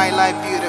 my life beautiful.